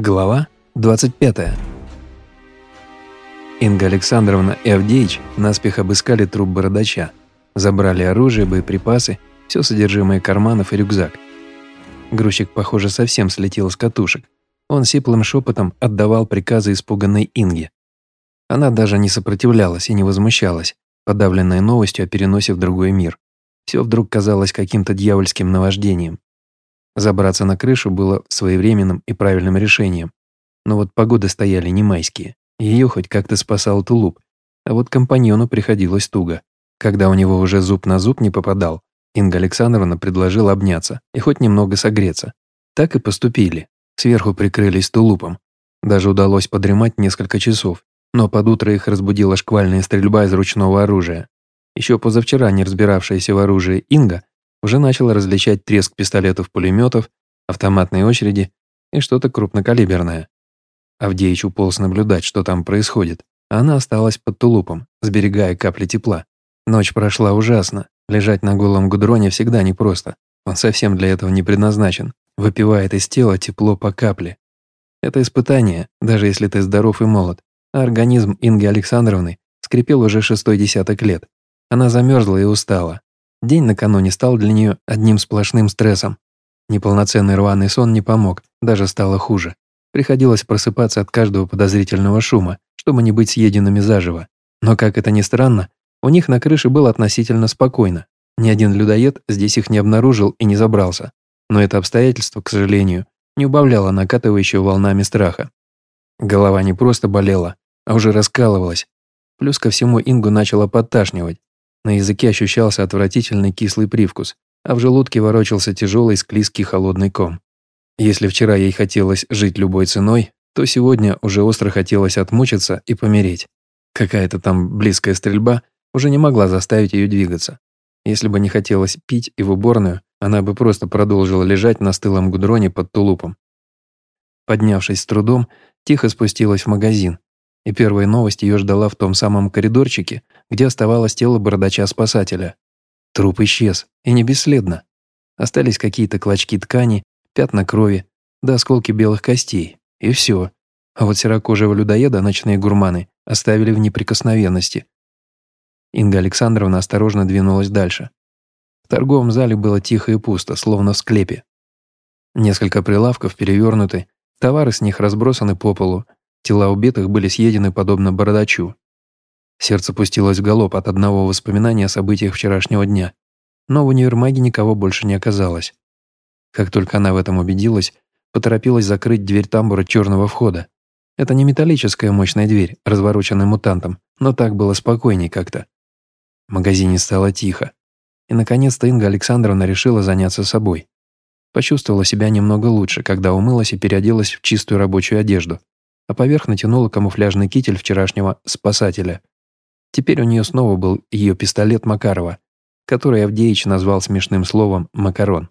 Глава 25. Инга Александровна и Авдеич наспех обыскали труп бородача, забрали оружие, боеприпасы, все содержимое карманов и рюкзак. Грузчик, похоже, совсем слетел с катушек. Он сиплым шепотом отдавал приказы испуганной Инге. Она даже не сопротивлялась и не возмущалась, подавленная новостью о переносе в другой мир. Все вдруг казалось каким-то дьявольским наваждением. Забраться на крышу было своевременным и правильным решением. Но вот погоды стояли не майские. Ее хоть как-то спасал тулуп, а вот компаньону приходилось туго. Когда у него уже зуб на зуб не попадал, Инга Александровна предложила обняться и хоть немного согреться. Так и поступили. Сверху прикрылись тулупом. Даже удалось подремать несколько часов, но под утро их разбудила шквальная стрельба из ручного оружия. Еще позавчера не разбиравшаяся в оружии Инга уже начала различать треск пистолетов-пулеметов, автоматные очереди и что-то крупнокалиберное. Авдеич уполз наблюдать, что там происходит, она осталась под тулупом, сберегая капли тепла. Ночь прошла ужасно, лежать на голом гудроне всегда непросто, он совсем для этого не предназначен, выпивает из тела тепло по капле. Это испытание, даже если ты здоров и молод, а организм Инги Александровны скрипел уже шестой десяток лет. Она замерзла и устала, День накануне стал для нее одним сплошным стрессом. Неполноценный рваный сон не помог, даже стало хуже. Приходилось просыпаться от каждого подозрительного шума, чтобы не быть съеденными заживо. Но, как это ни странно, у них на крыше было относительно спокойно. Ни один людоед здесь их не обнаружил и не забрался. Но это обстоятельство, к сожалению, не убавляло накатывающего волнами страха. Голова не просто болела, а уже раскалывалась. Плюс ко всему Ингу начало подташнивать, на языке ощущался отвратительный кислый привкус, а в желудке ворочался тяжелый склизкий холодный ком. Если вчера ей хотелось жить любой ценой, то сегодня уже остро хотелось отмучиться и помереть. Какая-то там близкая стрельба уже не могла заставить ее двигаться. Если бы не хотелось пить и в уборную, она бы просто продолжила лежать на стылом гудроне под тулупом. Поднявшись с трудом, тихо спустилась в магазин, и первая новость ее ждала в том самом коридорчике, где оставалось тело бородача-спасателя. Труп исчез, и не бесследно. Остались какие-то клочки ткани, пятна крови, да осколки белых костей, и все. А вот серокожего людоеда ночные гурманы оставили в неприкосновенности. Инга Александровна осторожно двинулась дальше. В торговом зале было тихо и пусто, словно в склепе. Несколько прилавков перевернуты, товары с них разбросаны по полу, Тела убитых были съедены подобно бородачу. Сердце пустилось в галоп от одного воспоминания о событиях вчерашнего дня. Но в универмаге никого больше не оказалось. Как только она в этом убедилась, поторопилась закрыть дверь тамбура черного входа. Это не металлическая мощная дверь, развороченная мутантом, но так было спокойней как-то. В магазине стало тихо. И, наконец-то, Инга Александровна решила заняться собой. Почувствовала себя немного лучше, когда умылась и переоделась в чистую рабочую одежду а поверх натянула камуфляжный китель вчерашнего «спасателя». Теперь у нее снова был ее пистолет Макарова, который Авдеич назвал смешным словом «макарон».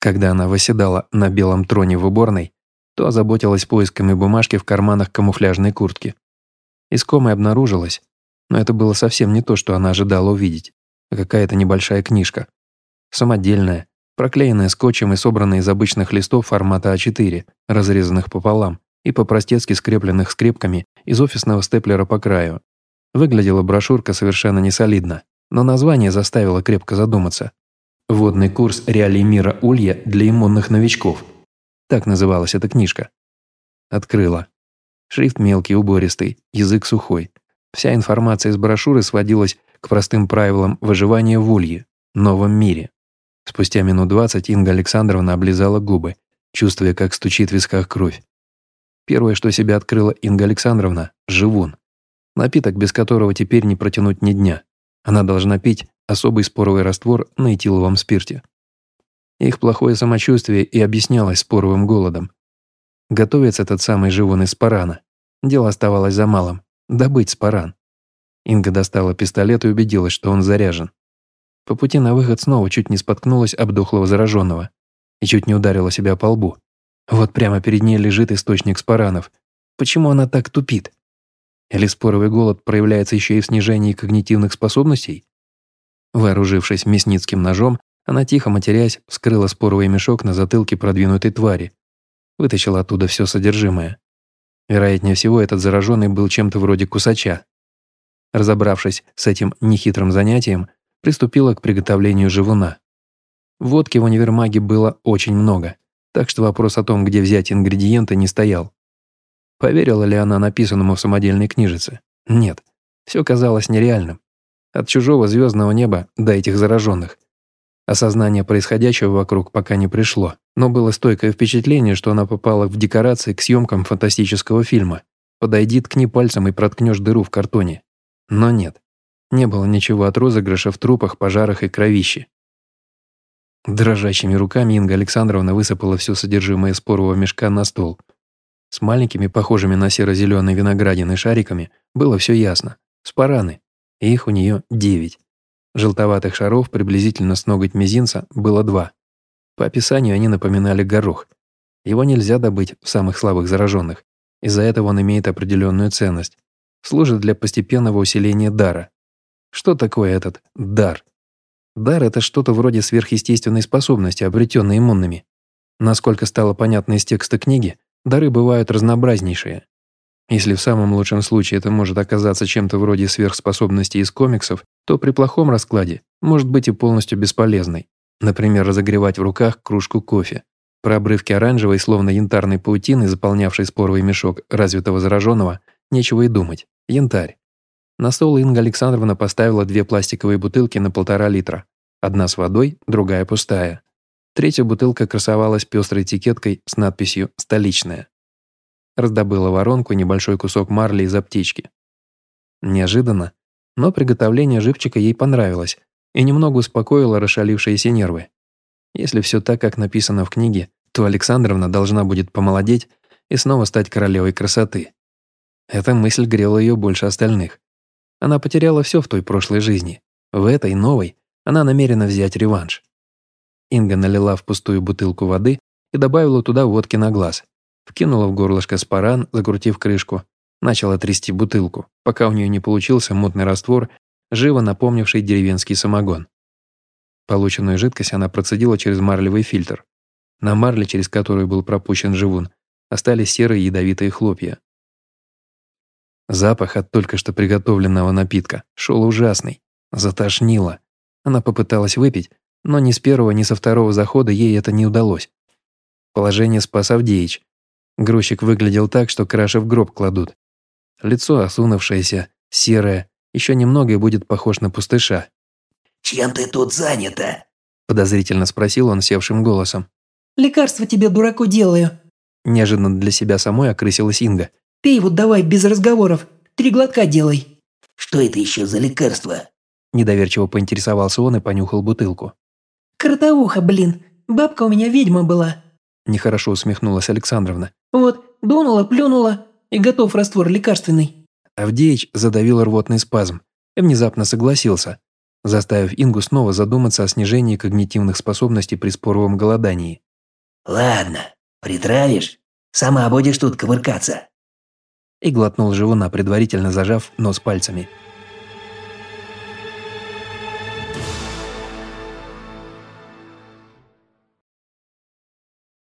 Когда она восседала на белом троне в уборной, то озаботилась поисками бумажки в карманах камуфляжной куртки. Искомой обнаружилась, но это было совсем не то, что она ожидала увидеть, а какая-то небольшая книжка. Самодельная, проклеенная скотчем и собранная из обычных листов формата А4, разрезанных пополам, и по-простецки скрепленных скрепками из офисного степлера по краю. Выглядела брошюрка совершенно несолидно, но название заставило крепко задуматься. «Водный курс реалий мира Улья для иммунных новичков». Так называлась эта книжка. Открыла. Шрифт мелкий, убористый, язык сухой. Вся информация из брошюры сводилась к простым правилам выживания в Улье, новом мире. Спустя минут двадцать Инга Александровна облизала губы, чувствуя, как стучит в висках кровь. Первое, что себе открыла Инга Александровна – живун. Напиток, без которого теперь не протянуть ни дня. Она должна пить особый споровый раствор на этиловом спирте. Их плохое самочувствие и объяснялось споровым голодом. Готовится этот самый живун из спарана. Дело оставалось за малым – добыть спаран. Инга достала пистолет и убедилась, что он заряжен. По пути на выход снова чуть не споткнулась об дохлого зараженного и чуть не ударила себя по лбу. Вот прямо перед ней лежит источник спаранов. Почему она так тупит? Или споровый голод проявляется еще и в снижении когнитивных способностей? Вооружившись мясницким ножом, она тихо матерясь вскрыла споровый мешок на затылке продвинутой твари. вытащил оттуда все содержимое. Вероятнее всего, этот зараженный был чем-то вроде кусача. Разобравшись с этим нехитрым занятием, приступила к приготовлению живуна. Водки в универмаге было очень много, так что вопрос о том, где взять ингредиенты, не стоял. Поверила ли она написанному в самодельной книжице? Нет. Все казалось нереальным. От чужого звездного неба до этих зараженных. Осознание происходящего вокруг пока не пришло, но было стойкое впечатление, что она попала в декорации к съемкам фантастического фильма. Подойди, ткни пальцем и проткнешь дыру в картоне. Но нет. Не было ничего от розыгрыша в трупах, пожарах и кровище. Дрожащими руками Инга Александровна высыпала все содержимое спорового мешка на стол. С маленькими, похожими на серо-зеленые виноградины шариками, было все ясно. Спараны. И их у нее девять. Желтоватых шаров приблизительно с ноготь мизинца было два. По описанию они напоминали горох. Его нельзя добыть в самых слабых зараженных. Из-за этого он имеет определенную ценность. Служит для постепенного усиления дара. Что такое этот дар? Дар – это что-то вроде сверхъестественной способности, обретенной иммунными. Насколько стало понятно из текста книги, дары бывают разнообразнейшие. Если в самом лучшем случае это может оказаться чем-то вроде сверхспособности из комиксов, то при плохом раскладе может быть и полностью бесполезной. Например, разогревать в руках кружку кофе. Про обрывки оранжевой, словно янтарной паутины, заполнявшей споровый мешок развитого зараженного, нечего и думать. Янтарь. На стол Инга Александровна поставила две пластиковые бутылки на полтора литра. Одна с водой, другая пустая. Третья бутылка красовалась пестрой этикеткой с надписью «Столичная». Раздобыла воронку и небольшой кусок марли из аптечки. Неожиданно, но приготовление живчика ей понравилось и немного успокоило расшалившиеся нервы. Если все так, как написано в книге, то Александровна должна будет помолодеть и снова стать королевой красоты. Эта мысль грела ее больше остальных. Она потеряла все в той прошлой жизни. В этой, новой, она намерена взять реванш. Инга налила в пустую бутылку воды и добавила туда водки на глаз. Вкинула в горлышко спаран, закрутив крышку. Начала трясти бутылку, пока у нее не получился мутный раствор, живо напомнивший деревенский самогон. Полученную жидкость она процедила через марлевый фильтр. На марле, через которую был пропущен живун, остались серые ядовитые хлопья. Запах от только что приготовленного напитка шел ужасный. Затошнило. Она попыталась выпить, но ни с первого, ни со второго захода ей это не удалось. Положение спас Авдеич. Грузчик выглядел так, что краши в гроб кладут. Лицо осунувшееся, серое, еще немного и будет похож на пустыша. «Чем ты тут занята?» Подозрительно спросил он севшим голосом. «Лекарство тебе, дураку, делаю». Неожиданно для себя самой окрысилась Инга. «Пей вот давай, без разговоров. Три глотка делай». «Что это еще за лекарство?» Недоверчиво поинтересовался он и понюхал бутылку. «Кротовуха, блин. Бабка у меня ведьма была». Нехорошо усмехнулась Александровна. «Вот, дунула, плюнула, и готов раствор лекарственный». Авдеич задавил рвотный спазм и внезапно согласился, заставив Ингу снова задуматься о снижении когнитивных способностей при споровом голодании. «Ладно, притравишь? Сама будешь тут ковыркаться». И глотнул живуна, предварительно зажав нос пальцами –